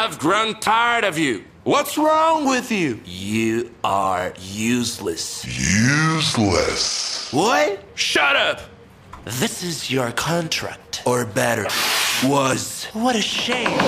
I've grown tired of you. What's wrong with you? You are useless. Useless. What? Shut up! This is your contract. Or better, was. What a shame.